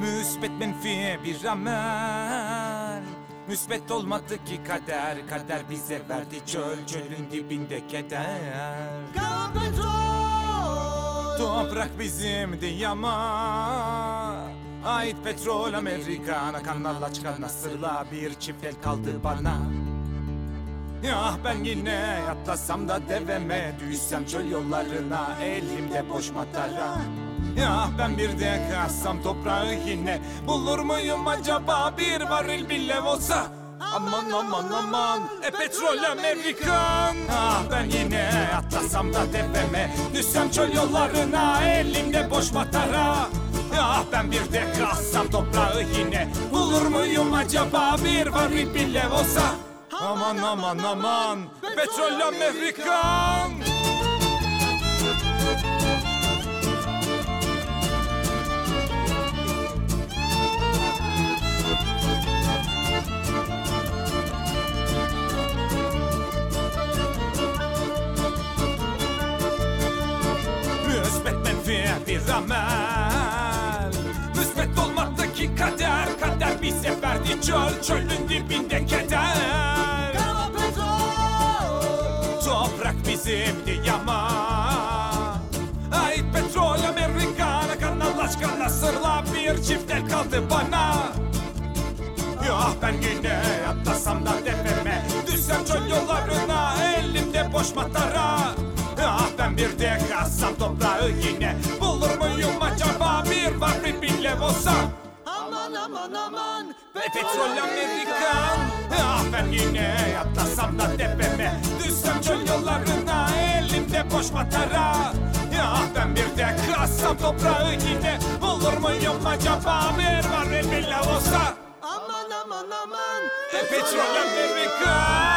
Müsbet menfi bir amel. Müsbet olmadı ki kader Kader bize verdi. Çöl Çölün dibinde keder. Toprak bizimdi ama Ait petrol Amerikan Kanalla çıkan nasırla bir çift el kaldı bana. Ya ben yine atlasam da deveme Düşsem çöl yollarına elimde boş matara Ya ben bir de kassam toprağı yine Bulur muyum acaba? Bir varil bile olsa. Aman aman aman e petrol Amerikan. Ah ben yine atlasam da deveme Düşsem çöl yollarına elimde boş matara. Ah ben bir de kassam toprağı yine Bulur muyum acaba? Bir varil bile olsa. Aman aman aman Petrol Amerikan Bir amel. Müsbet olmadı ki kader Kader bize verdi çöl Çölün dibinde keder. Toprak bizimdi ama Ait petrol Amerikana Kanal aşkına nasırla bir çift el kaldı bana. Ya ben yine atlasam da tepeme. Düşsem çöl yollarına elimde boş matara Ah ben bir de kassam toprağı yine. Bulur muyum acaba bir varil bile olsa? Aman aman aman. Petrol Amerikan Ah ben yine atlasam da tepeme. Düşsem çöl yollarına elimde boş matara. Ah ben bir de kassam toprağı yine. Bulur muyum acaba bir varil bile olsa? Aman aman aman. Petrol Amerikan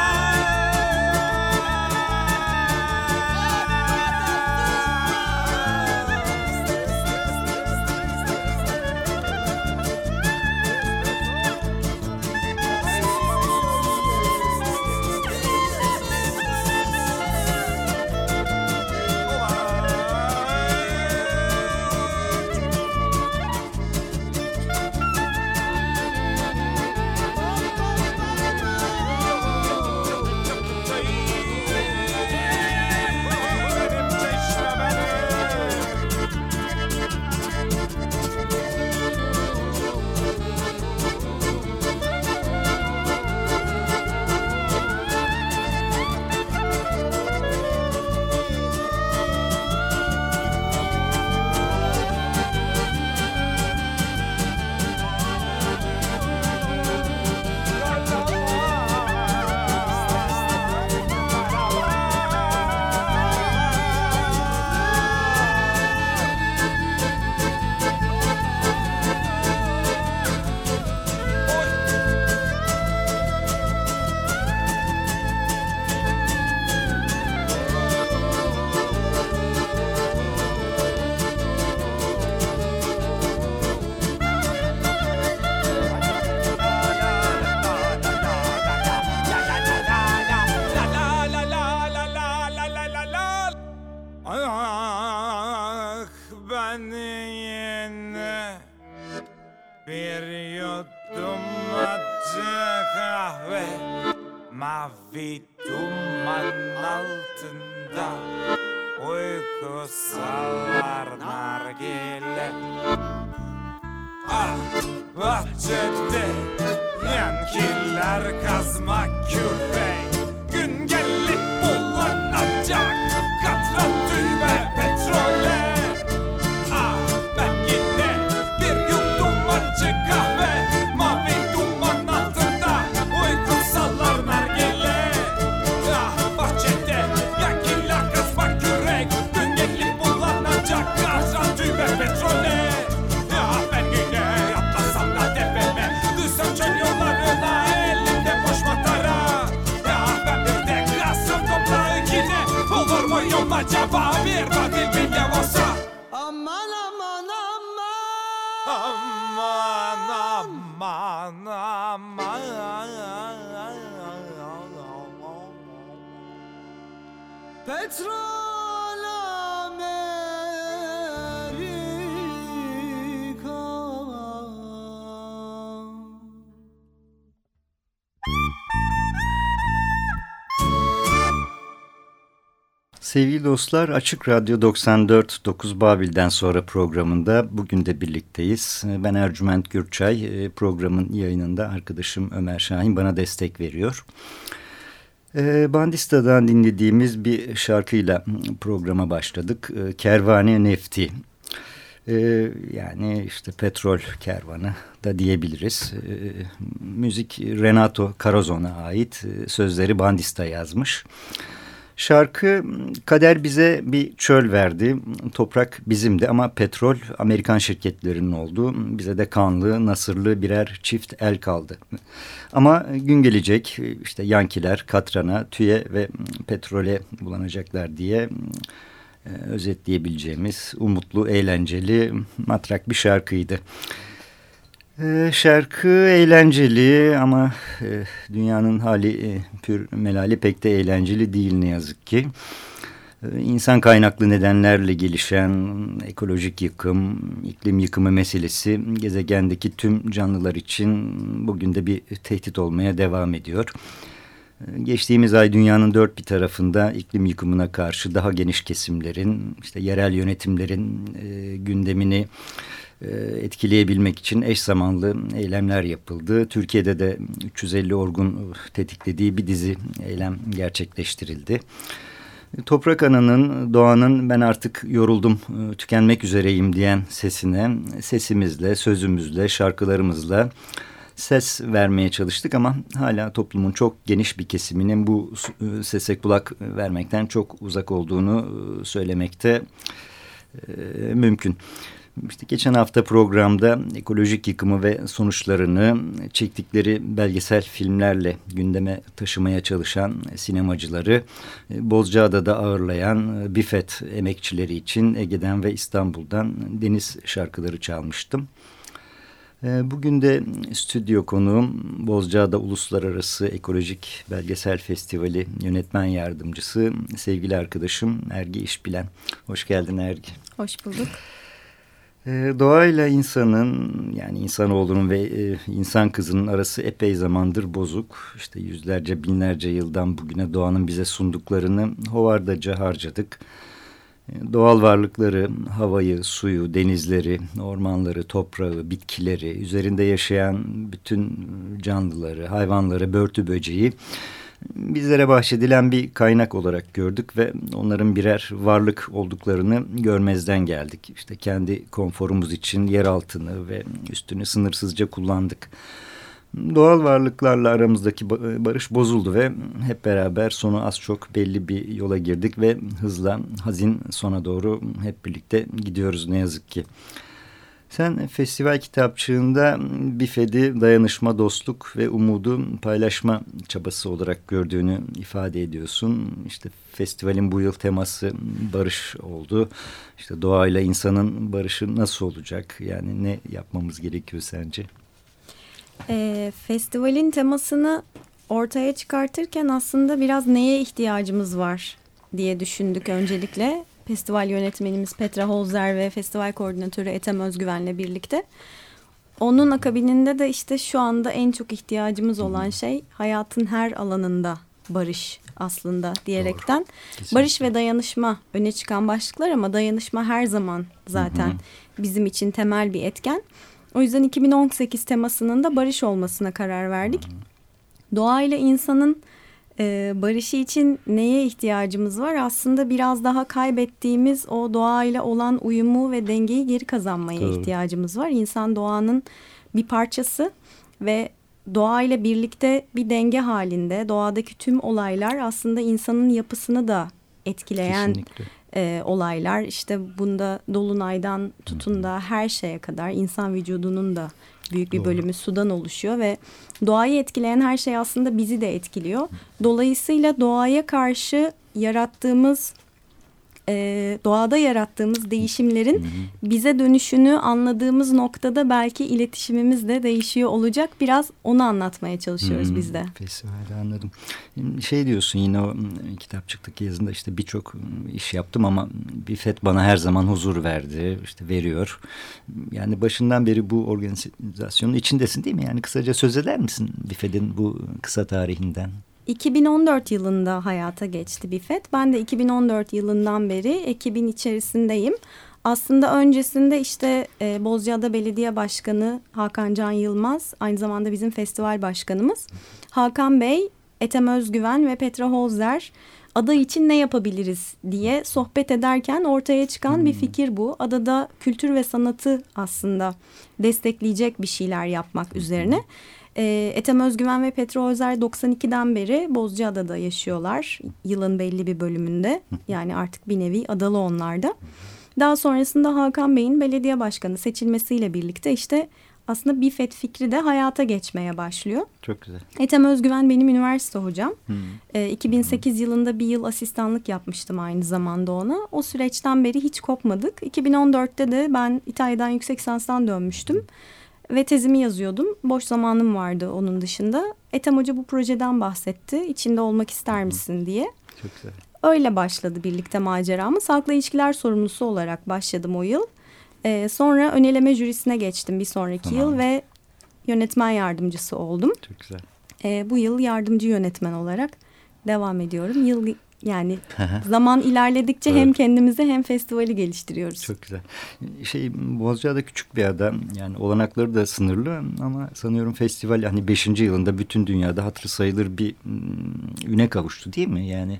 Sevgili dostlar Açık Radyo 94.9 Babil'den sonra programında bugün de birlikteyiz. Ben Ercüment Gürçay programın yayınında arkadaşım Ömer Şahin bana destek veriyor. E, Bandista'dan dinlediğimiz bir şarkıyla programa başladık. E, Kervane Nefti. E, yani işte petrol kervanı da diyebiliriz. E, müzik Renato Carozon'a ait e, sözleri Bandista yazmış. Şarkı kader bize bir çöl verdi. Toprak bizimdi ama petrol Amerikan şirketlerinin oldu. Bize de kanlı, nasırlı birer çift el kaldı. Ama gün gelecek işte yankiler katrana, tüye ve petrole bulanacaklar diye e, özetleyebileceğimiz umutlu, eğlenceli, matrak bir şarkıydı. Ee, şarkı eğlenceli ama e, dünyanın hali e, pür melali pek de eğlenceli değil ne yazık ki. Ee, insan kaynaklı nedenlerle gelişen ekolojik yıkım, iklim yıkımı meselesi gezegendeki tüm canlılar için bugün de bir tehdit olmaya devam ediyor. Ee, geçtiğimiz ay dünyanın dört bir tarafında iklim yıkımına karşı daha geniş kesimlerin, işte yerel yönetimlerin e, gündemini etkileyebilmek için eş zamanlı eylemler yapıldı. Türkiye'de de 350 orgun tetiklediği bir dizi eylem gerçekleştirildi. Toprak Ana'nın, doğanın ben artık yoruldum, e, tükenmek üzereyim diyen sesine sesimizle, sözümüzle, şarkılarımızla ses vermeye çalıştık ama hala toplumun çok geniş bir kesiminin bu e, sese kulak vermekten çok uzak olduğunu söylemekte mümkün. İşte geçen hafta programda ekolojik yıkımı ve sonuçlarını çektikleri belgesel filmlerle gündeme taşımaya çalışan sinemacıları Bozcaada'da ağırlayan Bifet emekçileri için Ege'den ve İstanbul'dan deniz şarkıları çalmıştım. Bugün de stüdyo konuğum Bozcaada Uluslararası Ekolojik Belgesel Festivali yönetmen yardımcısı sevgili arkadaşım Ergi İşbilen. Hoş geldin Ergi. Hoş bulduk. Ee, doğayla insanın yani insanoğlunun ve e, insan kızının arası epey zamandır bozuk. İşte yüzlerce binlerce yıldan bugüne doğanın bize sunduklarını hovardaca harcadık. E, doğal varlıkları, havayı, suyu, denizleri, ormanları, toprağı, bitkileri, üzerinde yaşayan bütün canlıları, hayvanları, börtü böceği bizlere bahşedilen bir kaynak olarak gördük ve onların birer varlık olduklarını görmezden geldik. İşte kendi konforumuz için yer altını ve üstünü sınırsızca kullandık. Doğal varlıklarla aramızdaki barış bozuldu ve hep beraber sonu az çok belli bir yola girdik ve hızla hazin sona doğru hep birlikte gidiyoruz ne yazık ki. Sen festival kitapçığında Bifed'i dayanışma, dostluk ve umudu paylaşma çabası olarak gördüğünü ifade ediyorsun. İşte festivalin bu yıl teması barış oldu. İşte doğayla insanın barışı nasıl olacak? Yani ne yapmamız gerekiyor sence? E, festivalin temasını ortaya çıkartırken aslında biraz neye ihtiyacımız var diye düşündük öncelikle. Festival yönetmenimiz Petra Holzer ve festival koordinatörü Ethem Özgüven'le birlikte. Onun akabininde de işte şu anda en çok ihtiyacımız olan şey hayatın her alanında barış aslında diyerekten. Kesinlikle. Barış ve dayanışma öne çıkan başlıklar ama dayanışma her zaman zaten bizim için temel bir etken. O yüzden 2018 temasının da barış olmasına karar verdik. Doğayla insanın e, barışı için neye ihtiyacımız var? Aslında biraz daha kaybettiğimiz o doğayla olan uyumu ve dengeyi geri kazanmaya Doğru. ihtiyacımız var. İnsan doğanın bir parçası ve doğayla birlikte bir denge halinde doğadaki tüm olaylar aslında insanın yapısını da etkileyen Kesinlikle. e, olaylar. İşte bunda dolunaydan tutun da her şeye kadar insan vücudunun da büyük bir Doğru. bölümü sudan oluşuyor ve doğayı etkileyen her şey aslında bizi de etkiliyor. Dolayısıyla doğaya karşı yarattığımız e, doğada yarattığımız değişimlerin bize dönüşünü anladığımız noktada belki iletişimimiz de değişiyor olacak. Biraz onu anlatmaya çalışıyoruz Hmm, biz de. Festivalde anladım. Şey diyorsun yine o kitapçıktaki yazında işte birçok iş yaptım ama Bifet bana her zaman huzur verdi, işte veriyor. Yani başından beri bu organizasyonun içindesin değil mi? Yani kısaca söz eder misin Bifet'in bu kısa tarihinden? 2014 yılında hayata geçti Bifet. Ben de 2014 yılından beri ekibin içerisindeyim. Aslında öncesinde işte e, Bozcaada Belediye Başkanı Hakan Can Yılmaz, aynı zamanda bizim festival başkanımız. Hakan Bey, Ethem Özgüven ve Petra Holzer ada için ne yapabiliriz diye sohbet ederken ortaya çıkan bir fikir bu. Adada kültür ve sanatı aslında destekleyecek bir şeyler yapmak üzerine. E, Ethem Özgüven ve Petra Özer 92'den beri Bozcaada'da yaşıyorlar. Yılın belli bir bölümünde. Yani artık bir nevi adalı onlarda. Daha sonrasında Hakan Bey'in belediye başkanı seçilmesiyle birlikte işte aslında BİFET fikri de hayata geçmeye başlıyor. Çok güzel. Ethem Özgüven benim üniversite hocam. E, 2008 yılında bir yıl asistanlık yapmıştım aynı zamanda ona. O süreçten beri hiç kopmadık. 2014'te de ben İtalya'dan yüksek lisanstan dönmüştüm. Ve tezimi yazıyordum. Boş zamanım vardı onun dışında. Ethem Hoca bu projeden bahsetti. İçinde olmak ister misin diye. Çok güzel. Öyle başladı birlikte maceramız. Halkla ilişkiler sorumlusu olarak başladım o yıl. Ee, sonra öneleme jürisine geçtim bir sonraki Tamam. yıl ve yönetmen yardımcısı oldum. Çok güzel. Ee, bu yıl yardımcı yönetmen olarak devam ediyorum. Yıl yani zaman ilerledikçe Doğru. hem kendimizi hem festivali geliştiriyoruz. Çok güzel. Şey Bozcaada küçük bir ada. Yani olanakları da sınırlı ama sanıyorum festival hani 5. yılında bütün dünyada hatırı sayılır bir mm, üne kavuştu değil mi? Yani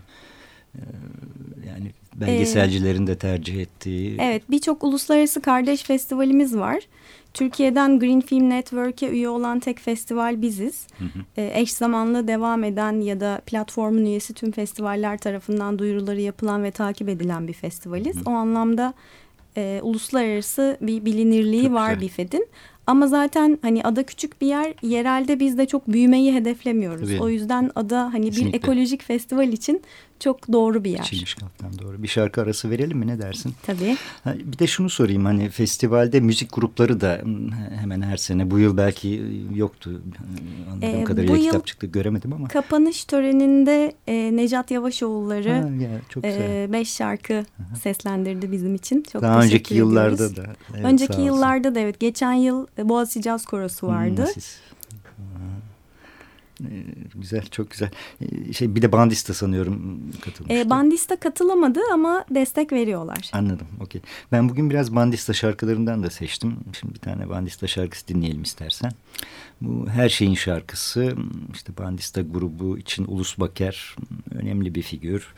e, yani belgeselcilerin de tercih ettiği. Evet birçok uluslararası kardeş festivalimiz var. Türkiye'den Green Film Network'e üye olan tek festival biziz. Ee, eş zamanlı devam eden ya da platformun üyesi tüm festivaller tarafından duyuruları yapılan ve takip edilen bir festivaliz. O anlamda e, uluslararası bir bilinirliği Çok var. BİFED'in. Ama zaten hani ada küçük bir yer, yerelde biz de çok büyümeyi hedeflemiyoruz. Tabii. O yüzden ada hani Kesinlikle. bir ekolojik festival için çok doğru bir yer. İçilmiş kaptan doğru. Bir şarkı arası verelim mi ne dersin? Tabii. Bir de şunu sorayım hani festivalde müzik grupları da mm, hemen her sene bu yıl belki yoktu. Anladığım Ee, kadarıyla bu yıl- kitapçıkta göremedim ama. Kapanış töreninde e, Necat Yavaşoğulları Ha, ya, çok e, beş şarkı seslendirdi bizim için. Çok Daha önceki yıllarda ediyoruz. da. evet, önceki yıllarda da evet. Geçen yıl e, Boğaziçi Caz Korosu vardı. Hmm, siz- güzel, çok güzel. Ee, Şey bir de bandista sanıyorum katılmıştı. E, bandista katılamadı ama destek veriyorlar. Anladım, okey. Ben bugün biraz bandista şarkılarından da seçtim. Şimdi bir tane bandista şarkısı dinleyelim istersen. Bu Her Şeyin şarkısı, işte bandista grubu için Ulus Baker önemli bir figür.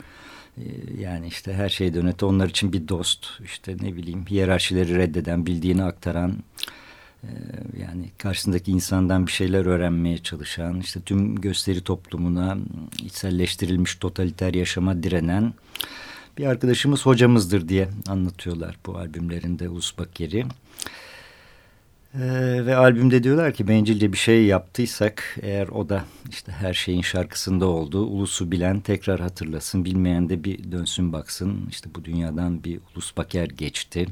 Ee, Yani işte her şeyden öte onlar için bir dost, işte ne bileyim hiyerarşileri reddeden, bildiğini aktaran, yani karşısındaki insandan bir şeyler öğrenmeye çalışan, işte tüm gösteri toplumuna içselleştirilmiş totaliter yaşama direnen bir arkadaşımız hocamızdır diye anlatıyorlar bu albümlerinde Ulus Baker'i. Ee, ve albümde diyorlar ki bencilce bir şey yaptıysak eğer o da işte her şeyin şarkısında olduğu ulusu bilen tekrar hatırlasın bilmeyen de bir dönsün baksın. İşte bu dünyadan bir ulus baker geçti.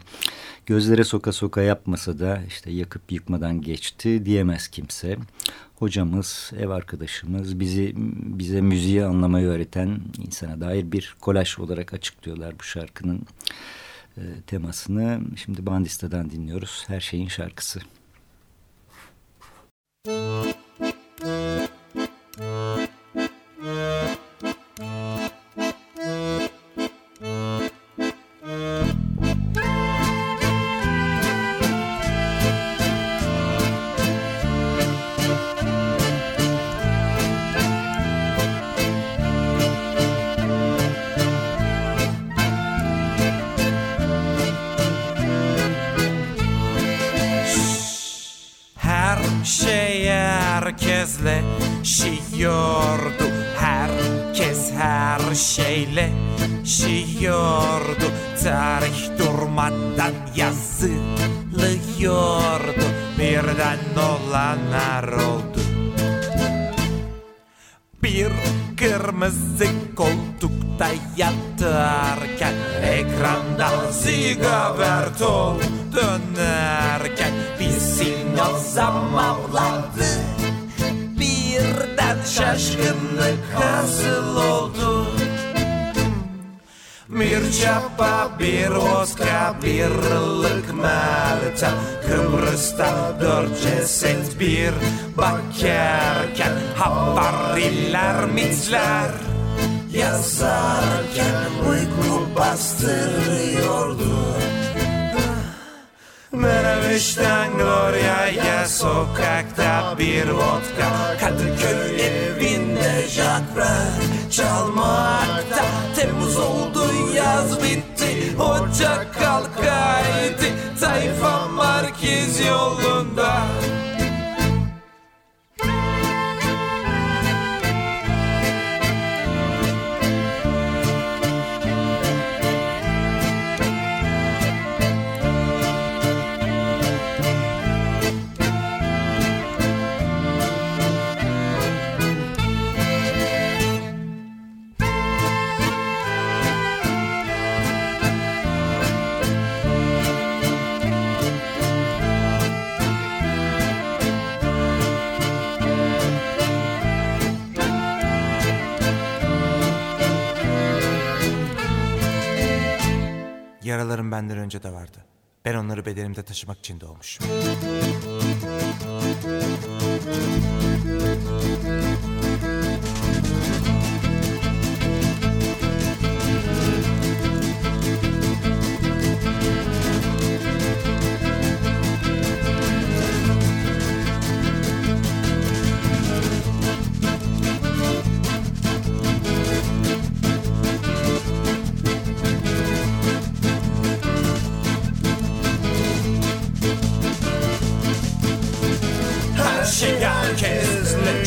Gözlere soka soka yapmasa da işte yakıp yıkmadan geçti diyemez kimse. Hocamız ev arkadaşımız bizi bize müziği anlamayı öğreten insana dair bir kolaj olarak açıklıyorlar bu şarkının temasını. Şimdi Bandista'dan dinliyoruz. Her şeyin şarkısı. Bir bakarken Havariler, mitler Yazarken uyku bastırıyordu. Menemiş'ten Gloria'ya sokakta bir vodka Kadıköy evinde Jacques çalmakta. Temmuz oldu yaz bitti Ocak kalkaydı Tayfa merkez yolunda önce de vardı. Ben onları bedenimde taşımak için doğmuşum.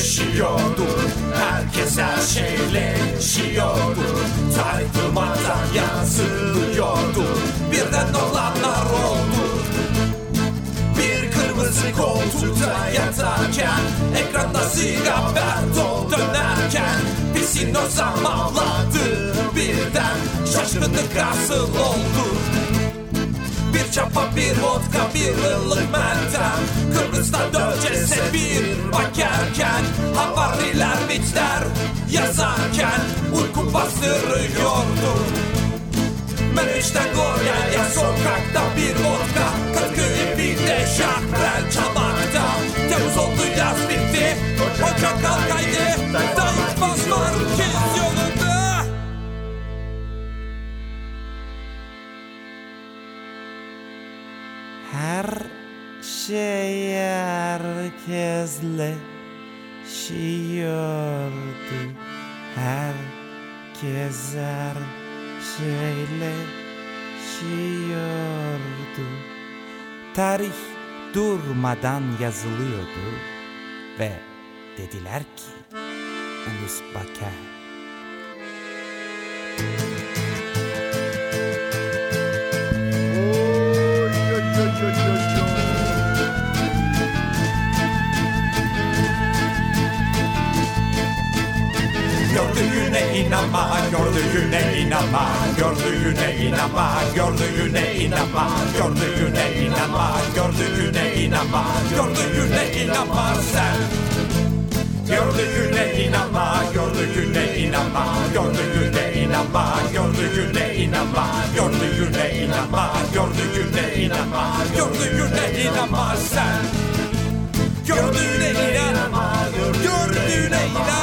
Herkesleşiyordu Herkes her şeyleşiyordu Tarih durmadan yazılıyordu Birden olanlar oldu. Bir kırmızı koltukta yatarken Ekranda sigabertol dönerken Pisin o zamanladı birden. Şaşkınlık asıl oldu? Bir çapa, bir vodka, bir ılık meltem. Kıbrıs'ta dört ceset bir Meriç'ten Gorya'ya sokakta bir vodka. Kadıköy bir de şarkılar çalmakta Temmuz oldu yaz bitti. Ocak kalkaydı Dayıtmaz merkez yolunda. Her şey herkesle şiyordu Herkes her şeyle şiyordu Tarih durmadan yazılıyordu Ve dediler ki Ulus Baker inanma Gördüğüne inanma Gördüğüne inanma Gördüğüne inanma Gördüğüne inanma Gördüğüne inanma Gördüğüne inanma sen Gördüğüne inanma, gördüğüne inanma, gördüğüne inanma, gördüğüne inanma, gördüğüne inanma, gördüğüne inanma, gördüğüne inanma sen. Gördüğüne inanma, gördüğüne inanma,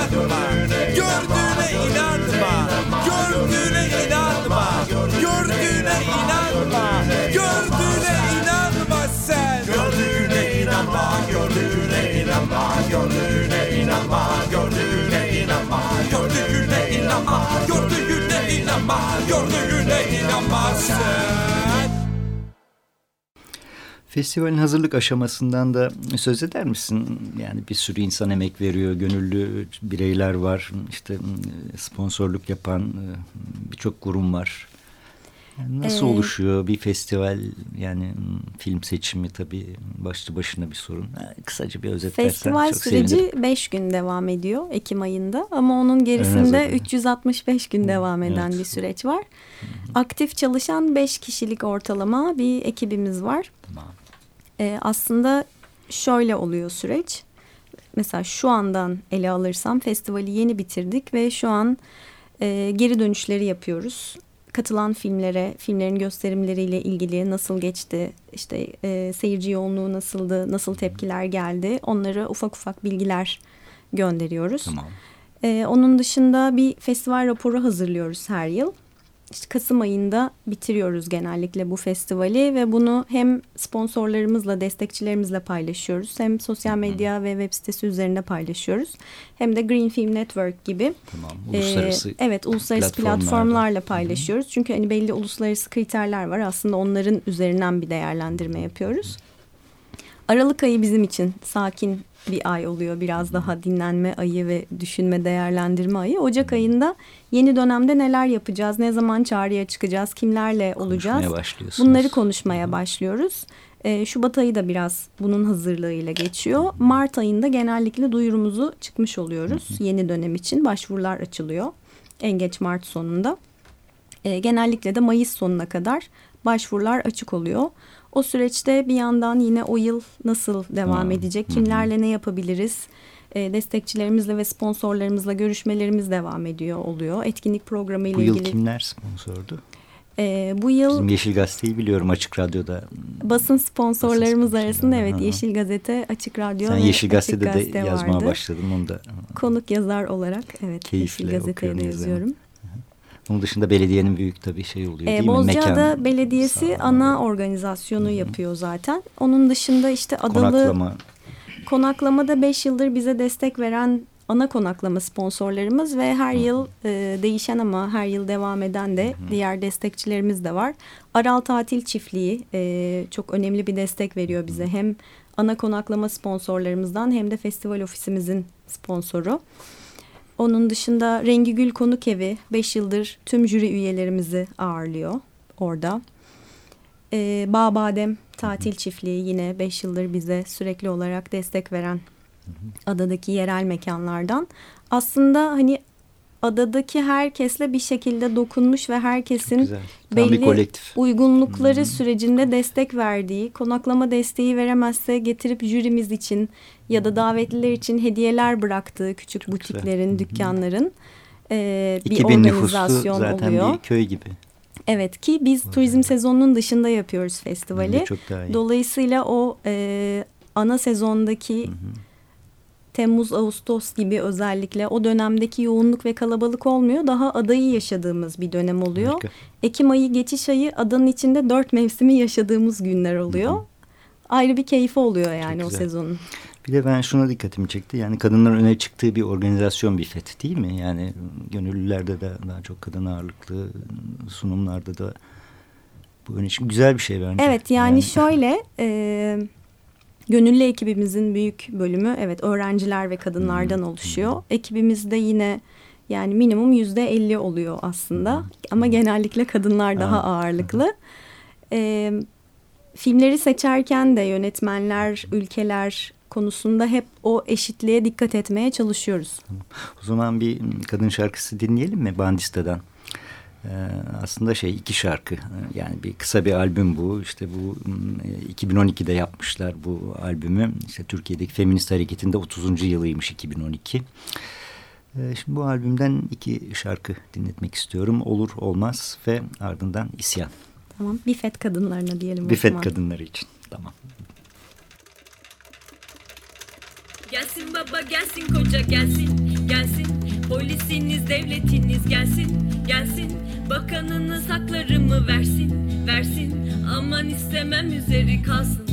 gördüğüne inanma, gördüğüne inanma, gördüğüne inanma, gördüğüne inanma, gördüğüne inanma, gördüğüne inanma. Festivalin hazırlık aşamasından da söz eder misin? Yani bir sürü insan emek veriyor, gönüllü bireyler var, işte sponsorluk yapan e, birçok kurum var. Nasıl Ee, oluşuyor bir festival? Yani film seçimi tabii başlı başına bir sorun. Kısaca bir özetlersen Festival çok süreci sevinirim. 5 gün devam ediyor Ekim ayında ama onun gerisinde hazırlık. 365 gün devam eden evet. bir süreç var. Aktif çalışan 5 kişilik ortalama bir ekibimiz var. Tamam. Ee, aslında şöyle oluyor süreç. Mesela şu andan ele alırsam festivali yeni bitirdik ve şu an e, geri dönüşleri yapıyoruz. Katılan filmlere, filmlerin gösterimleriyle ilgili nasıl geçti, işte e, seyirci yoğunluğu nasıldı, nasıl tepkiler geldi onları ufak ufak bilgiler gönderiyoruz. Tamam. Ee, onun dışında bir festival raporu hazırlıyoruz her yıl. İşte Kasım ayında bitiriyoruz genellikle bu festivali ve bunu hem sponsorlarımızla, destekçilerimizle paylaşıyoruz. Hem sosyal medya ve web sitesi üzerinde paylaşıyoruz. Hem de Green Film Network gibi Tamam. ee, Uluslararası evet uluslararası platformlarda. platformlarla paylaşıyoruz. Çünkü hani belli uluslararası kriterler var. Aslında onların üzerinden bir değerlendirme yapıyoruz. Aralık ayı bizim için sakin bir ay oluyor. Biraz daha dinlenme ayı ve düşünme, değerlendirme ayı. Ocak ayında yeni dönemde neler yapacağız, ne zaman çağrıya çıkacağız, kimlerle olacağız. Bunları konuşmaya başlıyoruz. Ee, Şubat ayı da biraz bunun hazırlığıyla geçiyor. Mart ayında genellikle duyurumuzu çıkmış oluyoruz. Yeni dönem için başvurular açılıyor. En geç Mart sonunda. Ee, genellikle de Mayıs sonuna kadar başvurular açık oluyor. O süreçte bir yandan yine o yıl nasıl devam Hmm. edecek, kimlerle ne yapabiliriz, e, destekçilerimizle ve sponsorlarımızla görüşmelerimiz devam ediyor oluyor. Etkinlik programı ile Bu yıl ilgili. kimler sponsordu? E, bu yıl Bizim Yeşil Gazete'yi biliyorum açık radyoda. basın sponsorlarımız Basın arasında evet sponsorları, Yeşil Gazete, Açık Radyo Sen ve Yeşil Açık Gazete'de de Gazete yazmaya vardı. başladın. Onu da Konuk yazar olarak evet Keyifle Yeşil Gazete'ye de okuyorum, Onun dışında belediyenin büyük tabii şey oluyor Ee, değil mi? Bozcaada Mekan Belediyesi ana organizasyonu yapıyor zaten. Onun dışında işte Adalı konaklama. Konaklamada 5 yıldır bize destek veren ana konaklama sponsorlarımız ve her yıl e, değişen ama her yıl devam eden de diğer destekçilerimiz de var. Aral Tatil Çiftliği e, çok önemli bir destek veriyor bize. Hem ana konaklama sponsorlarımızdan hem de festival ofisimizin sponsoru. Onun dışında Rengi Gül Konuk Evi 5 yıldır tüm jüri üyelerimizi ağırlıyor orada. Ee, Bağ Badem Tatil Çiftliği yine 5 yıldır bize sürekli olarak destek veren adadaki yerel mekanlardan. Aslında hani adadaki herkesle bir şekilde dokunmuş ve herkesin belli uygunlukları sürecinde destek verdiği, konaklama desteği veremezse getirip jürimiz için ya da davetliler için hediyeler bıraktığı küçük Çok butiklerin, güzel. dükkanların e, bir 2000 nüfuslu organizasyon zaten oluyor. bir köy gibi. Evet ki biz turizm sezonunun dışında yapıyoruz festivali. Çok daha iyi. Dolayısıyla o e, ana sezondaki Temmuz, Ağustos gibi özellikle o dönemdeki yoğunluk ve kalabalık olmuyor. Daha adayı yaşadığımız bir dönem oluyor. Harika. Ekim ayı geçiş ayı adanın içinde dört mevsimi yaşadığımız günler oluyor. Ayrı bir keyfi oluyor yani o güzel. sezonun. Bir de ben şuna dikkatimi çekti. Yani kadınların öne çıktığı bir organizasyon bir FET değil mi? Yani gönüllülerde de daha çok kadın ağırlıklı sunumlarda da bu öne çık güzel bir şey bence. Evet yani, şöyle e, gönüllü ekibimizin büyük bölümü evet öğrenciler ve kadınlardan oluşuyor. Ekibimizde yine yani minimum yüzde elli oluyor aslında ama genellikle kadınlar daha Evet. ağırlıklı. E, filmleri seçerken de yönetmenler, ülkeler, konusunda hep o eşitliğe dikkat etmeye çalışıyoruz. O zaman bir kadın şarkısı dinleyelim mi Bandista'dan? Ee, aslında şey iki şarkı. Yani bir kısa bir albüm bu. İşte bu 2012'de yapmışlar bu albümü. İşte Türkiye'deki feminist hareketinde 30. yılıymış 2012 ee, şimdi bu albümden iki şarkı dinletmek istiyorum. Olur Olmaz ve ardından İsyan. Tamam Bifet kadınlarına diyelim Bifet kadınları için. Tamam. Gelsin baba gelsin koca gelsin. Gelsin polisiniz devletiniz gelsin gelsin. Bakanınız haklarımı versin versin. Aman istemem üzeri kalsın.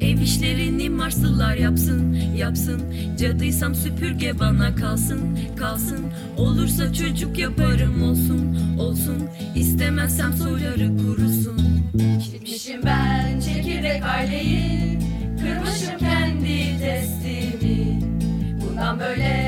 Ev işlerini Marslılar yapsın, yapsın. Cadıysam süpürge bana kalsın, kalsın. Olursa çocuk yaparım olsun, olsun. İstemezsem soyları kurusun. Gitmişim ben çekirdek aileyi Kırmışım kendi testimi. Bundan böyle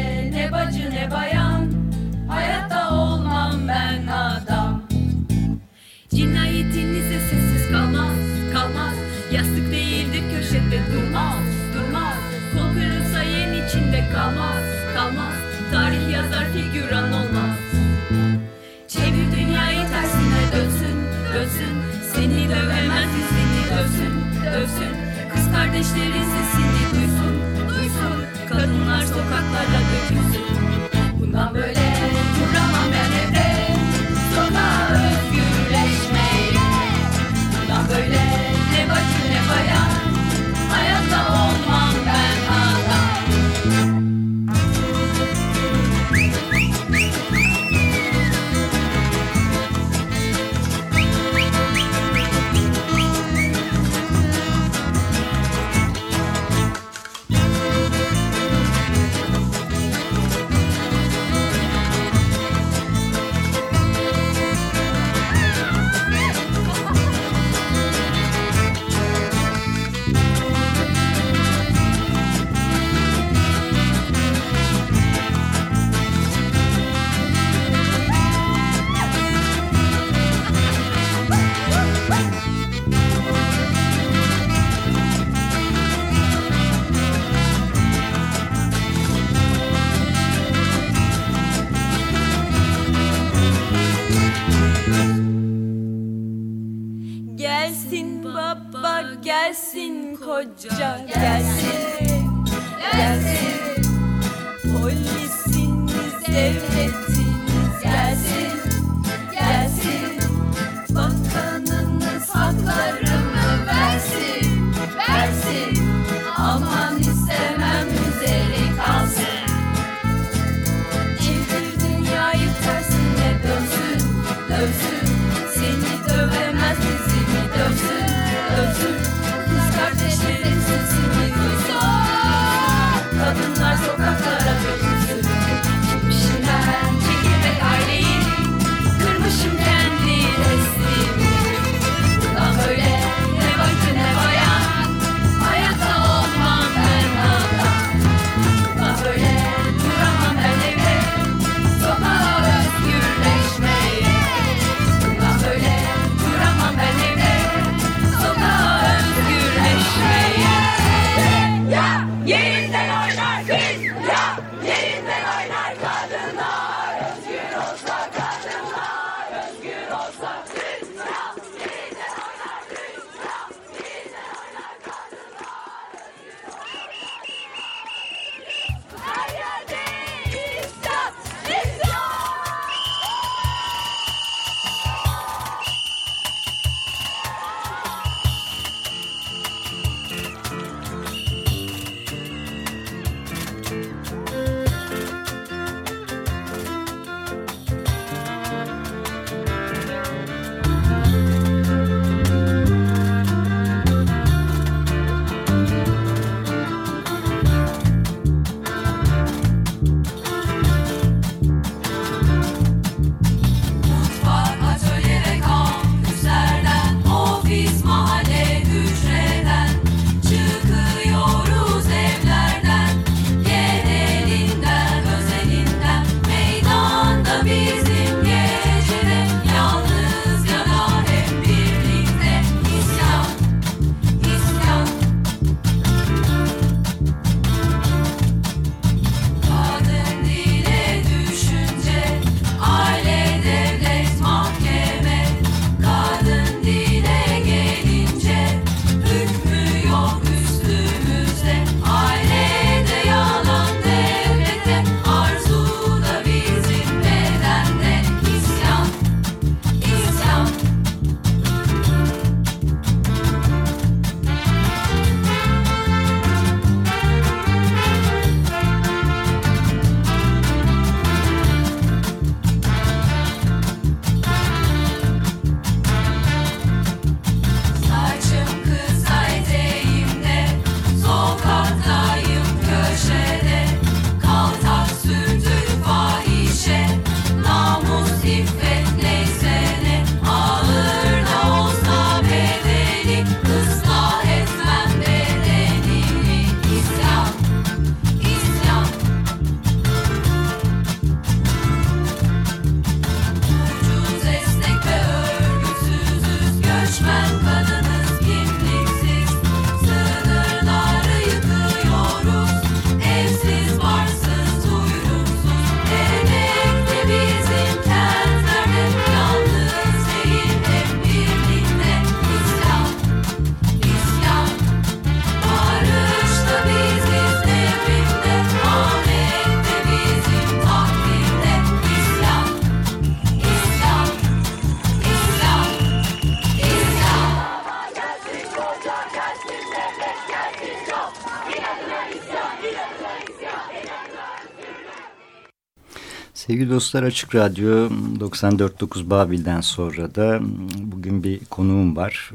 Sevgili dostlar Açık Radyo 94.9 Babil'den sonra da bugün bir konuğum var.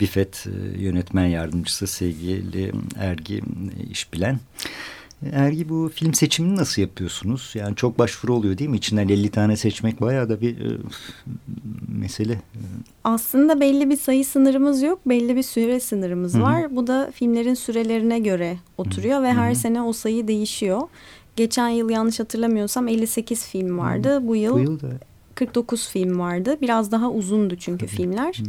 Bifet e, yönetmen yardımcısı sevgili Ergi İşbilen. Ergi bu film seçimini nasıl yapıyorsunuz? Yani çok başvuru oluyor değil mi? İçinden 50 tane seçmek bayağı da bir e, mesele. Aslında belli bir sayı sınırımız yok. Belli bir süre sınırımız Hı hı. var. Bu da filmlerin sürelerine göre oturuyor ve her sene o sayı değişiyor. Geçen yıl yanlış hatırlamıyorsam 58 film vardı. Bu yıl, Bu yıl da 49 film vardı. Biraz daha uzundu çünkü filmler.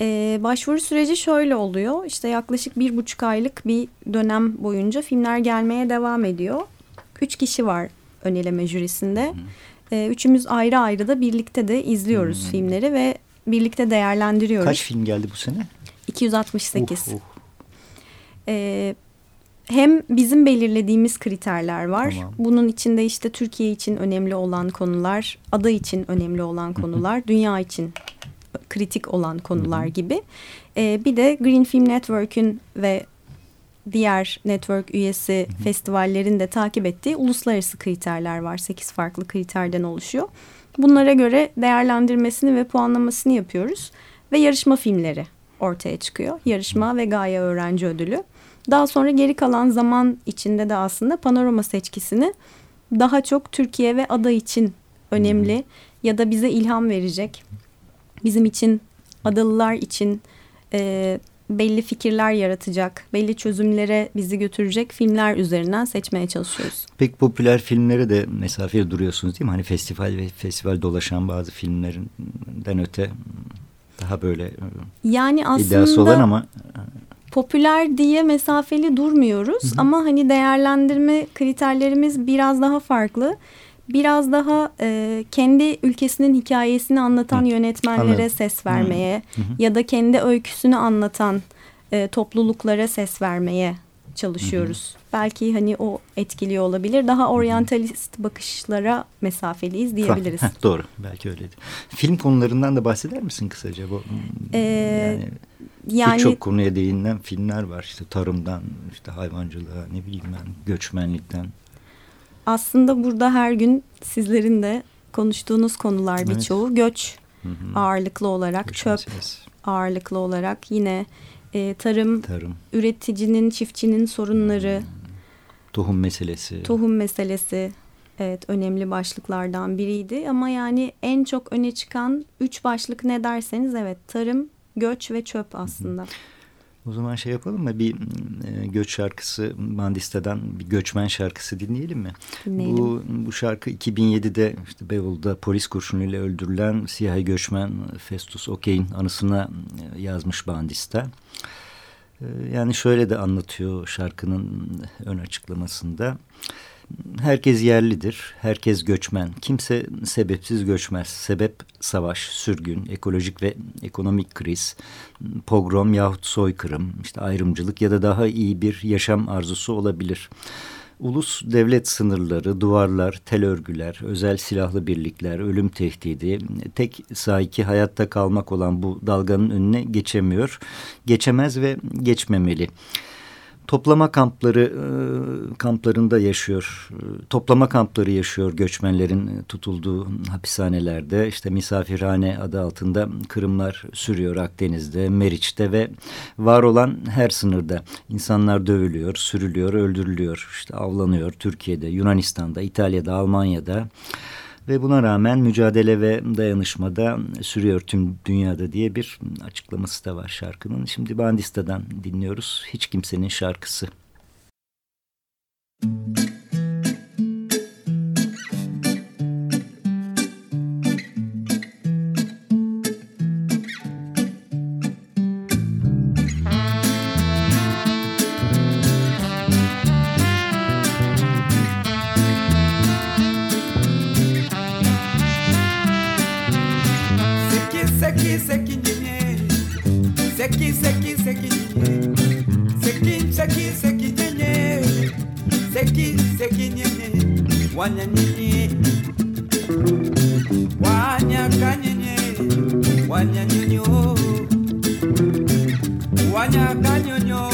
Ee, başvuru süreci şöyle oluyor. İşte yaklaşık bir buçuk aylık bir dönem boyunca filmler gelmeye devam ediyor. Üç kişi var ön eleme jürisinde. Ee, üçümüz ayrı ayrı da birlikte de izliyoruz filmleri ve birlikte değerlendiriyoruz. kaç film geldi bu sene? 268. Uh, uh. Ee, hem bizim belirlediğimiz kriterler var. Tamam. Bunun içinde işte Türkiye için önemli olan konular, ada için önemli olan konular, dünya için kritik olan konular gibi. Ee, bir de Green Film Network'ün ve diğer network üyesi festivallerin de takip ettiği uluslararası kriterler var. Sekiz farklı kriterden oluşuyor. Bunlara göre değerlendirmesini ve puanlamasını yapıyoruz ve yarışma filmleri ortaya çıkıyor. Yarışma ve Gaye Öğrenci Ödülü. Daha sonra geri kalan zaman içinde de aslında panorama seçkisini daha çok Türkiye ve ada için önemli ya da bize ilham verecek, bizim için, adalılar için e, belli fikirler yaratacak, belli çözümlere bizi götürecek filmler üzerinden seçmeye çalışıyoruz. Pek popüler filmlere de mesafeli duruyorsunuz değil mi? Hani festival ve festival dolaşan bazı filmlerinden öte daha böyle e, Yani iddiası olan aslında ama popüler diye mesafeli durmuyoruz ama hani değerlendirme kriterlerimiz biraz daha farklı. Biraz daha e, kendi ülkesinin hikayesini anlatan Hı, yönetmenlere anladım. ses vermeye ya da kendi öyküsünü anlatan e, topluluklara ses vermeye çalışıyoruz. Belki hani o etkiliyor olabilir. Daha oryantalist bakışlara mesafeliyiz diyebiliriz. Heh, doğru belki öyleydi. Film konularından da bahseder misin kısaca? Bu, Ee, yani yani Birçok konuya değinilen filmler var. İşte tarımdan, işte hayvancılığa, ne bileyim ben, göçmenlikten. aslında burada her gün sizlerin de konuştuğunuz konular Evet. birçoğu. Göç Hı hı. ağırlıklı olarak, Göç çöp meselesi, ağırlıklı olarak yine e, tarım, Tarım, üreticinin, çiftçinin sorunları, tohum meselesi. tohum meselesi evet önemli başlıklardan biriydi. Ama yani en çok öne çıkan üç başlık ne derseniz evet tarım, göç ve çöp aslında. O zaman şey yapalım mı? Bir e, göç şarkısı Bandista'dan bir göçmen şarkısı dinleyelim mi? Dinleyelim. Bu, bu şarkı 2007'de işte Beyoğlu'da polis kurşunuyla öldürülen siyahi göçmen Festus Okey'in anısına e, yazmış Bandista. E, Yani şöyle de anlatıyor şarkının ön açıklamasında. Herkes yerlidir, herkes göçmen. Kimse sebepsiz göçmez. Sebep savaş, sürgün, ekolojik ve ekonomik kriz, pogrom yahut soykırım, işte ayrımcılık ya da daha iyi bir yaşam arzusu olabilir. Ulus devlet sınırları, duvarlar, tel örgüler, özel silahlı birlikler, ölüm tehdidi, tek sahiki hayatta kalmak olan bu dalganın önüne geçemiyor, geçemez ve geçmemeli. Toplama kampları e, kamplarında yaşıyor. E, Toplama kampları yaşıyor göçmenlerin e, tutulduğu hapishanelerde. İşte misafirhane adı altında kırımlar sürüyor Akdeniz'de, Meriç'te ve var olan her sınırda. insanlar dövülüyor, sürülüyor, öldürülüyor. İşte avlanıyor Türkiye'de, Yunanistan'da, İtalya'da, Almanya'da. Ve buna rağmen mücadele ve dayanışmada sürüyor tüm dünyada diye bir açıklaması da var şarkının. Şimdi Bandista'dan dinliyoruz. Hiç kimsenin şarkısı. Seki Seki seki seki nye Seki seki nye Wanya nye Wanya kanye nye Wanya nyonyo Wanya kanyonyo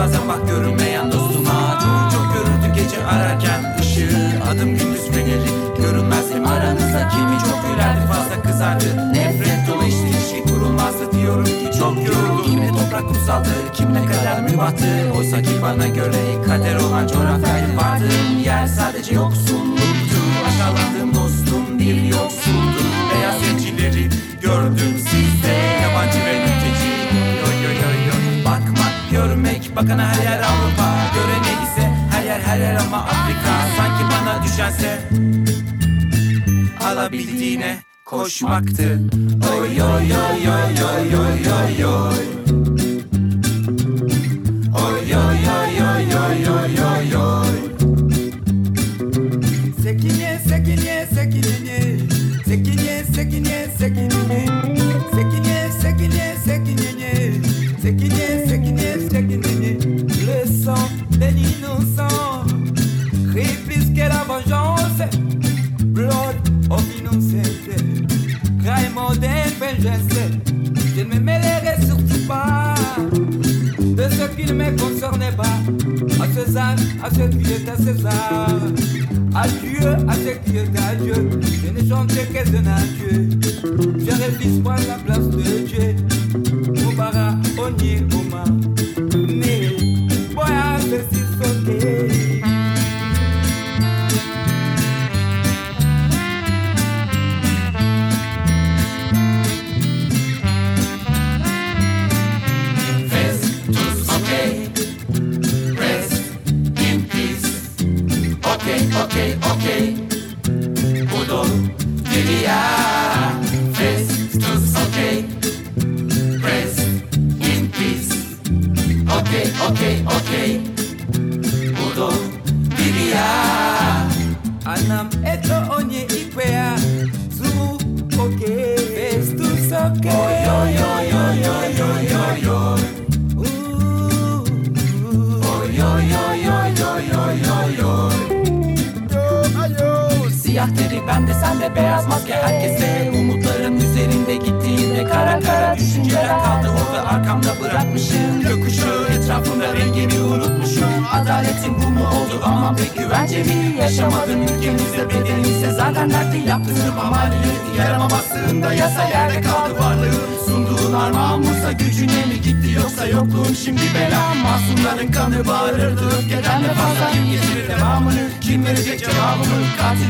bazen bak görünmeyen dostuma. Çok çok görürdü gece ararken ışığı Adım gündüz feneri. Görünmezdim aranızda Kimi çok gülerdi fazla kızardı. Nefret dolu işte ilişki kurulmazdı diyorum ki çok yoruldum. Kimine toprak kutsaldı kimine kader mübahtı. Oysa ki bana göre kader olan coğrafyaydı Vardığım yer sadece yoksulluktu Aşağılandığım dostum bir yoksuldu. Beyaz zencileri gördüm görmek bakana her yer Avrupa. Görene ise her yer her yer ama Afrika. Sanki bana düşense Alabildiğine koşmaktı. Oy oy oy oy oy oy oy oy moderne vengeance. Je ne me mêlerai surtout pas de ce qui ne me concernait pas. À César, à ce qui est à César. Adieu à ce qui est à Dieu. Je ne chante que de Dieu. Je refuse pas la place de Dieu. Onye, Oma.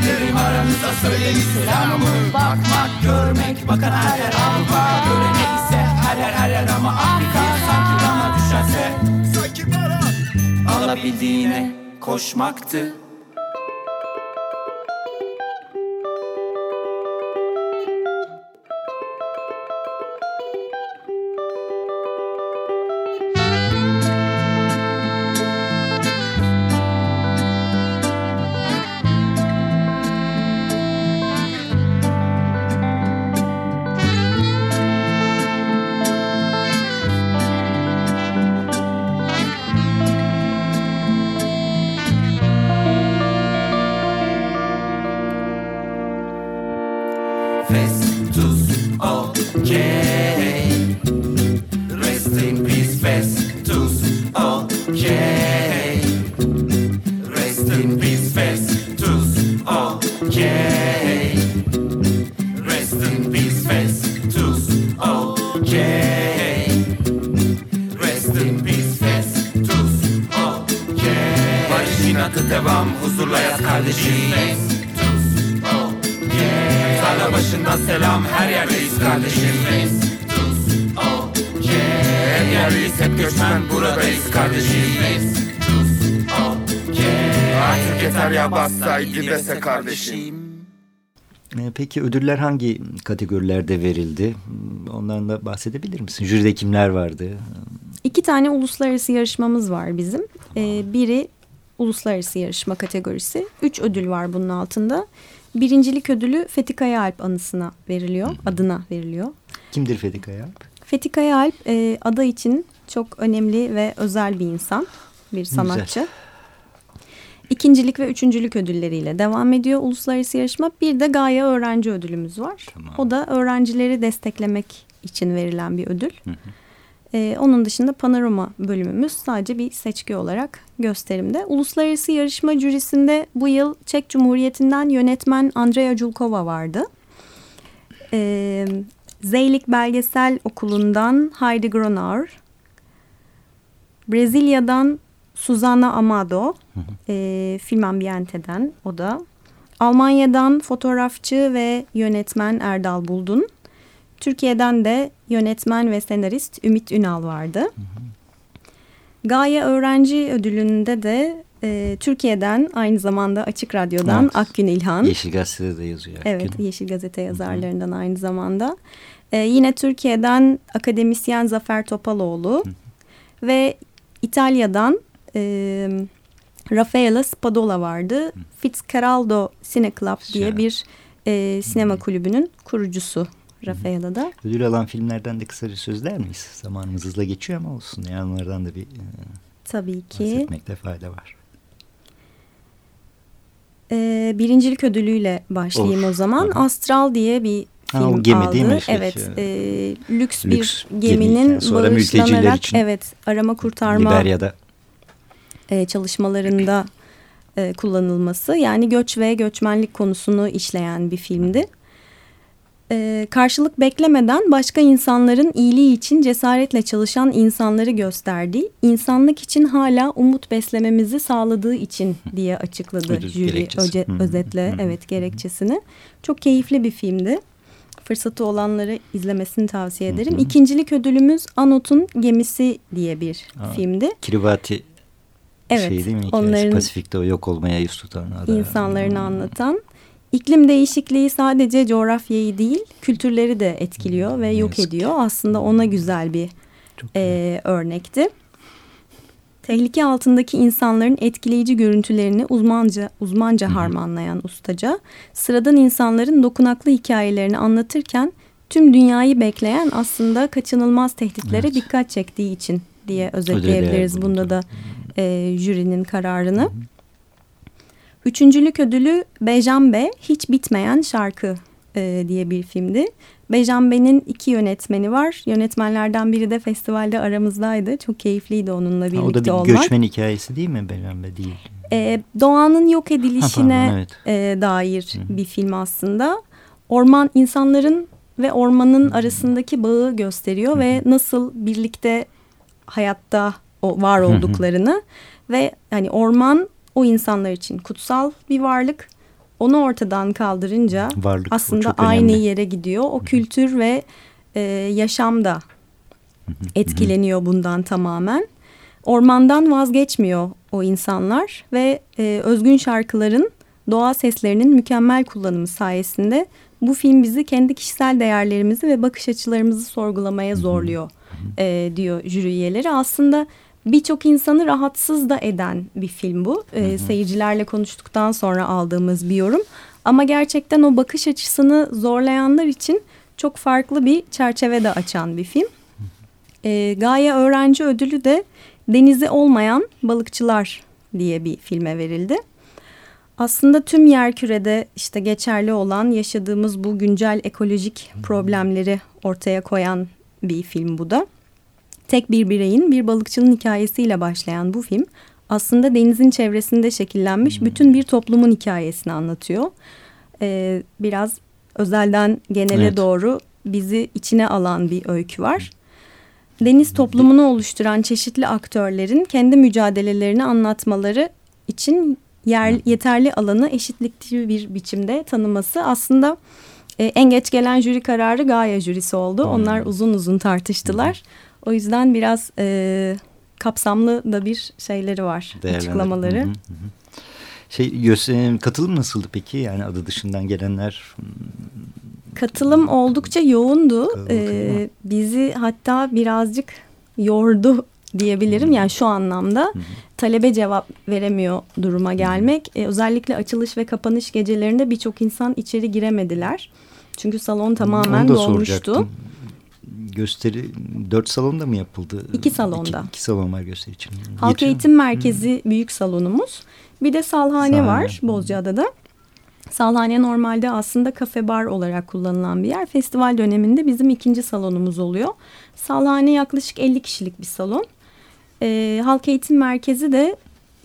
Katillerim aranızda söyleyin selamımı Bakmak görmek bakan her yer Avrupa. Görene ise her yer her yer ama Afrika. Sanki bana düşerse Sanki bana. Alabildiğine koşmaktı Peki ödüller hangi kategorilerde verildi? Ondan da bahsedebilir misin? Jüride kimler vardı? İki tane uluslararası yarışmamız var bizim. Ee, biri uluslararası yarışma kategorisi. Üç ödül var bunun altında. Birincilik ödülü Fethi Kaya Alp anısına veriliyor. Adına veriliyor. Kimdir Fethi Kaya? Fethi Kaya Alp e, ada için çok önemli ve özel bir insan. Bir sanatçı. İkincilik ve üçüncülük ödülleriyle devam ediyor uluslararası yarışma. Bir de Gaye Öğrenci Ödülümüz var. Tamam. O da öğrencileri desteklemek için verilen bir ödül. E, onun dışında panorama bölümümüz sadece bir seçki olarak gösterimde. Uluslararası yarışma jürisinde bu yıl Çek Cumhuriyeti'nden yönetmen Andrea Julkova vardı. E, Zeylik Belgesel Okulu'ndan Heidi Gronar. Brezilya'dan Susana Amado. E, Film Ambiente'den o da. Almanya'dan fotoğrafçı ve yönetmen Erdal Buldun. Türkiye'den de yönetmen ve senarist Ümit Ünal vardı. Gaye Öğrenci Ödülü'nde de e, Türkiye'den aynı zamanda Açık Radyo'dan Evet. Akgün İlhan. Yeşil Gazete'de de yazıyor. Evet, Akgün. Yeşil Gazete yazarlarından aynı zamanda. Ee, yine Türkiye'den akademisyen Zafer Topaloğlu ve İtalya'dan e, Raffaella Spadola vardı. Fitzcarraldo Cine Club diye bir e, sinema kulübünün kurucusu Raffaella da. Ödül alan filmlerden de kısaca sözler miyiz? Zamanımız hızla geçiyor ama olsun. Yani onlardan da bir e, Tabii ki. bahsetmekte fayda var. Ee, birincilik ödülüyle başlayayım Olur. o zaman. Hı. Astral diye bir Ha, film o gemi aldı. değil mi? Evet, e, e, lüks, lüks bir gemi, geminin yani sonra mülteciler bağışlanarak için evet arama kurtarma Liberya'da e, çalışmalarında e, kullanılması. Yani göç ve göçmenlik konusunu işleyen bir filmdi. E, karşılık beklemeden başka insanların iyiliği için cesaretle çalışan insanları gösterdiği, insanlık için hala umut beslememizi sağladığı için diye açıkladı Ödül jüri gerekçesi. öce- Hı hı, özetle hı hı, evet gerekçesini. Çok keyifli bir filmdi. Fırsatı olanları izlemesini tavsiye ederim. İkincilik ödülümüz Anot'un Gemisi diye bir Aa, filmdi. Kiribati Evet, şey değil mi? Hikayesi? onların Pasifik'te o yok olmaya yüz tutan ada. insanlarını anlatan. İklim değişikliği sadece coğrafyayı değil, kültürleri de etkiliyor ve yok yazık. ediyor. Aslında ona güzel bir e, örnekti. Tehlike altındaki insanların etkileyici görüntülerini uzmanca uzmanca harmanlayan ustaca, sıradan insanların dokunaklı hikayelerini anlatırken tüm dünyayı bekleyen aslında kaçınılmaz tehditlere Evet. dikkat çektiği için diye özetleyebiliriz bunda da e, jürinin kararını. Üçüncülük ödülü Bejambe Hiç Bitmeyen Şarkı e, diye bir filmdi. Bejambe'nin iki yönetmeni var. Yönetmenlerden biri de festivalde aramızdaydı. Çok keyifliydi onunla birlikte o da bir olmak. göçmen hikayesi değil mi? Belenbe değil. E, doğanın yok edilişine Ha, pardon, evet. e, dair bir film aslında. Orman insanların ve ormanın arasındaki bağı gösteriyor ve nasıl birlikte hayatta o var olduklarını ve hani orman o insanlar için kutsal bir varlık. Onu ortadan kaldırınca Varlık, aslında aynı yere gidiyor. O kültür ve e, yaşam da etkileniyor bundan tamamen. Ormandan vazgeçmiyor o insanlar ve e, özgün şarkıların doğa seslerinin mükemmel kullanımı sayesinde bu film bizi kendi kişisel değerlerimizi ve bakış açılarımızı sorgulamaya zorluyor e, diyor jüri üyeleri. Aslında birçok insanı rahatsız da eden bir film bu. E, seyircilerle konuştuktan sonra aldığımız bir yorum. Ama gerçekten o bakış açısını zorlayanlar için çok farklı bir çerçeve de açan bir film. E, Gaye Öğrenci Ödülü de Denizi Olmayan Balıkçılar diye bir filme verildi. Aslında tüm yerkürede işte geçerli olan yaşadığımız bu güncel ekolojik problemleri ortaya koyan bir film bu da. Tek bir bireyin bir balıkçının hikayesiyle başlayan bu film aslında denizin çevresinde şekillenmiş bütün bir toplumun hikayesini anlatıyor. Ee, biraz özelden genele Evet. doğru bizi içine alan bir öykü var. Deniz toplumunu oluşturan çeşitli aktörlerin kendi mücadelelerini anlatmaları için yer, yeterli alanı eşitlikçi bir biçimde tanıması aslında e, en geç gelen jüri kararı Gaye jürisi oldu. Onlar uzun uzun tartıştılar. O yüzden biraz e, kapsamlı da bir şeyleri var açıklamaları. Hı hı, hı. Şey katılım nasıldı peki? Yani adı dışından gelenler hmm, Katılım oldukça yoğundu. Ee, bizi hatta birazcık yordu diyebilirim. Yani şu anlamda talebe cevap veremiyor duruma gelmek. Ee, özellikle açılış ve kapanış gecelerinde birçok insan içeri giremediler. Çünkü salon tamamen dolmuştu. Gösteri dört salonda mı yapıldı? İki salonda. İki, iki salon var gösteri için. Halk Yetiyor mu? Eğitim Merkezi büyük salonumuz. Bir de salhane Sahne. var Bozcaada'da. Salhane normalde aslında kafe bar olarak kullanılan bir yer. Festival döneminde bizim ikinci salonumuz oluyor. Salhane yaklaşık 50 kişilik bir salon. Ee, halk eğitim merkezi de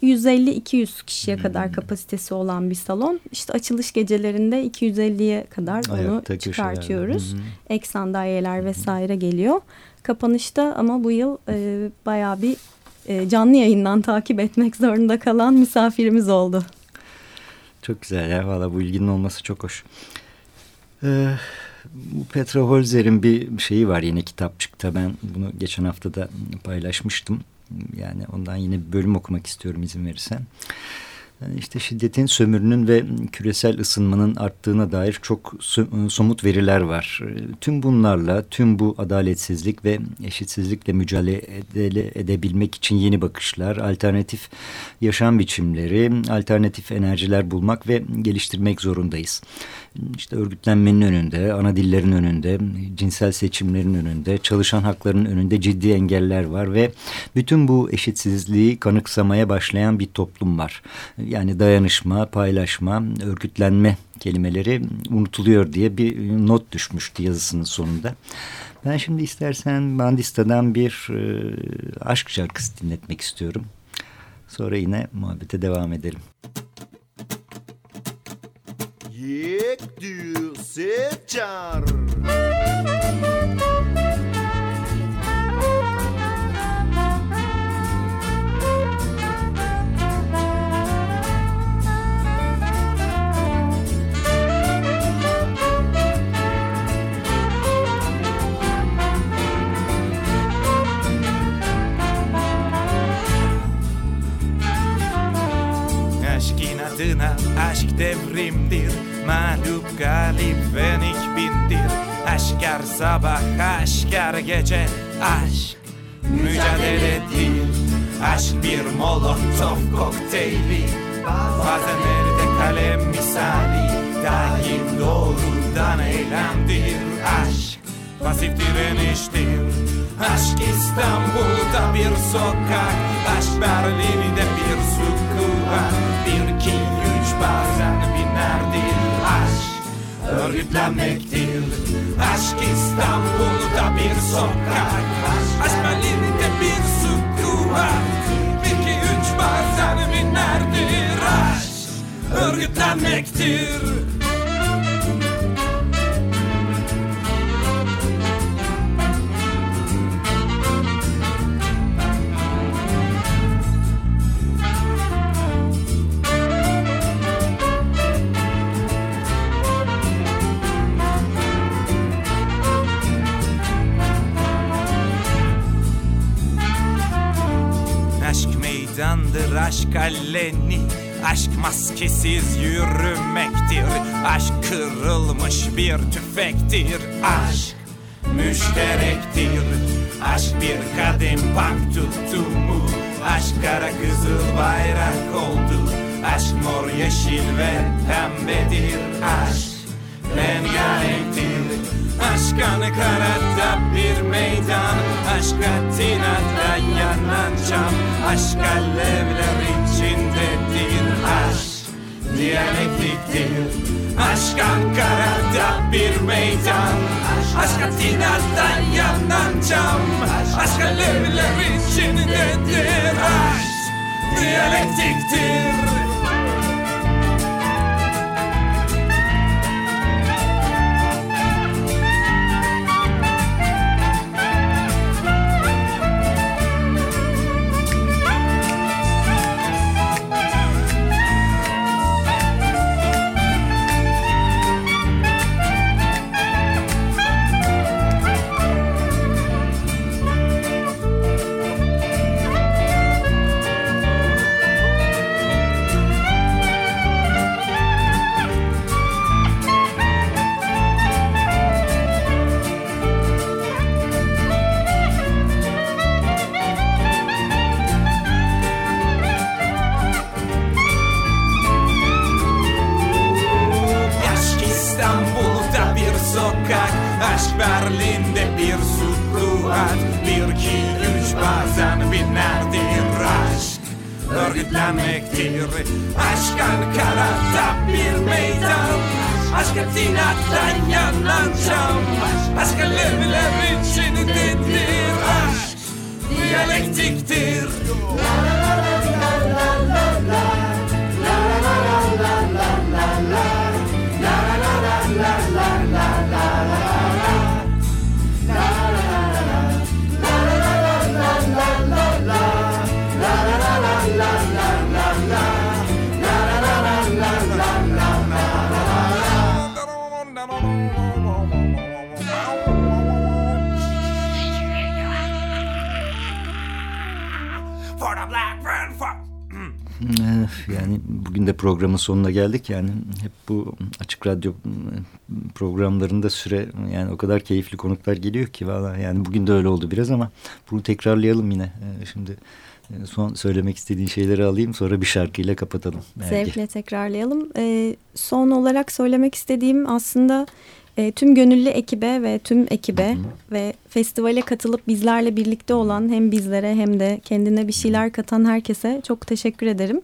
150-200 kişiye kadar kapasitesi olan bir salon. İşte açılış gecelerinde 250'ye kadar onu Ayakta çıkartıyoruz. Hı hı. Ek sandalyeler vesaire geliyor. Kapanışta ama bu yıl e, bayağı bir e, canlı yayından takip etmek zorunda kalan misafirimiz oldu. Çok güzel ya valla bu ilginin olması çok hoş. Ee, bu Petra Holzer'in bir şeyi var yine kitapçıkta ben bunu geçen hafta da paylaşmıştım. Yani ondan yine bir bölüm okumak istiyorum izin verirsen. Yani işte şiddetin, sömürünün ve küresel ısınmanın arttığına dair çok sö- somut veriler var. Tüm bunlarla, tüm bu adaletsizlik ve eşitsizlikle mücadele edebilmek için yeni bakışlar, alternatif yaşam biçimleri, alternatif enerjiler bulmak ve geliştirmek zorundayız. İşte örgütlenmenin önünde, ana dillerin önünde, cinsel seçimlerin önünde, çalışan haklarının önünde ciddi engeller var ve bütün bu eşitsizliği kanıksamaya başlayan bir toplum var. Yani dayanışma, paylaşma, örgütlenme kelimeleri unutuluyor diye bir not düşmüştü yazısının sonunda. Ben şimdi istersen Bandista'dan bir e, aşk şarkısı dinletmek istiyorum. Sonra yine muhabbete devam edelim. Yek du seçar. Aşkın adına aşk devrimdir Mağlup galip venik bindir Aşk her sabah aşk her gece. Aşk mücadeledir Aşk bir molotof kokteyli. Bazen elde kalem misali. Daim doğrudan eylemdir. Aşk pasif direniştir. Aşk İstanbul'da bir sokak. Aşk Berlin'de bir sukuvak Bir iki üç bazen binerdir Aşk örgütlenmektir. Aşk İstanbul'da bir sokak. Aşk Berlin'de bir Bir iki üç bazen binerdir Aşk örgütlenmektir aşk aleni Aşk maskesiz yürümektir. Aşk kırılmış bir tüfektir. Aşk müşterektir. Aşk bir kadem bank tuttu mu Aşk kara kızıl bayrak oldu. Aşk mor yeşil ve pembedir. Aşk rengarenktir Aşk Ankara'da bir meydan Aşk Atina'da yanan cam Aşk alevler içindedir Aşk diyalektiktir Aşk Ankara'da bir meydan Aşk Atina'da yanan cam Aşk alevler içindedir Aşk diyalektiktir Yani bugün de programın sonuna geldik. Yani hep bu açık radyo programlarında süre yani o kadar keyifli konuklar geliyor ki valla yani bugün de öyle oldu biraz ama bunu tekrarlayalım yine. Eh, Şimdi son söylemek istediğin şeyleri alayım sonra bir şarkıyla kapatalım. Belki. Zevkle tekrarlayalım. Ee, son olarak söylemek istediğim aslında e, tüm gönüllü ekibe ve tüm ekibe ve festivale katılıp bizlerle birlikte olan hem bizlere hem de kendine bir şeyler katan herkese çok teşekkür ederim.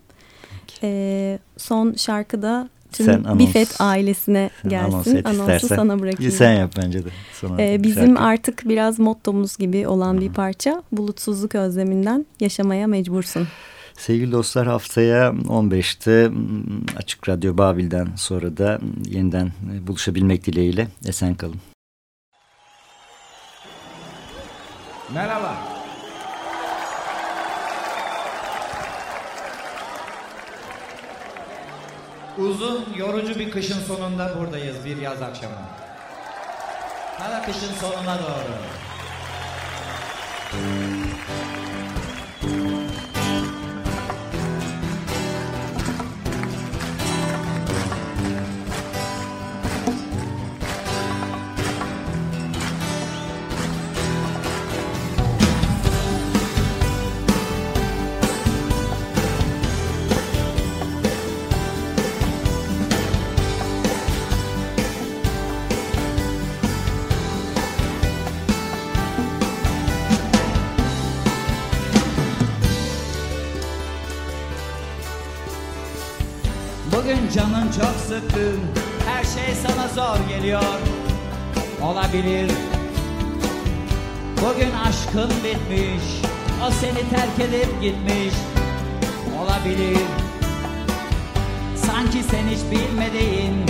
Ee, son şarkıda tüm Sen anons- Bifet ailesine Sen gelsin. anons et Anonsu istersen. sana bırakayım. Sen yap bence de. Sonra Ee, bizim şarkı. artık biraz mottomuz gibi olan bir parça. Bulutsuzluk özleminden yaşamaya mecbursun. Sevgili dostlar haftaya 15'te mm, Açık Radyo Babil'den sonra da mm, yeniden buluşabilmek dileğiyle esen kalın. Merhaba. Uzun, yorucu bir kışın sonunda buradayız bir yaz akşamı. Kara kışın sonuna doğru. Canın çok sıkkın, her şey sana zor geliyor. Olabilir. Bugün aşkın bitmiş, o seni terk edip gitmiş. Olabilir. Sanki sen hiç bilmediğin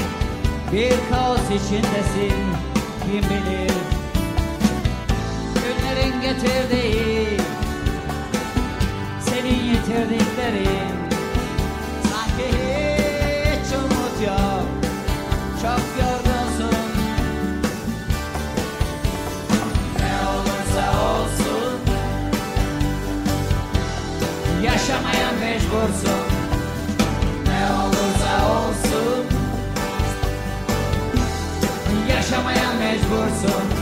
bir kaos içindesin. Kim bilir? Günlerin getirdiği, senin yitirdiklerin. Yok Çok yorgunsun Ne olursa olsun Yaşamaya mecbursun. Ne olursa olsun Yaşamaya mecbursun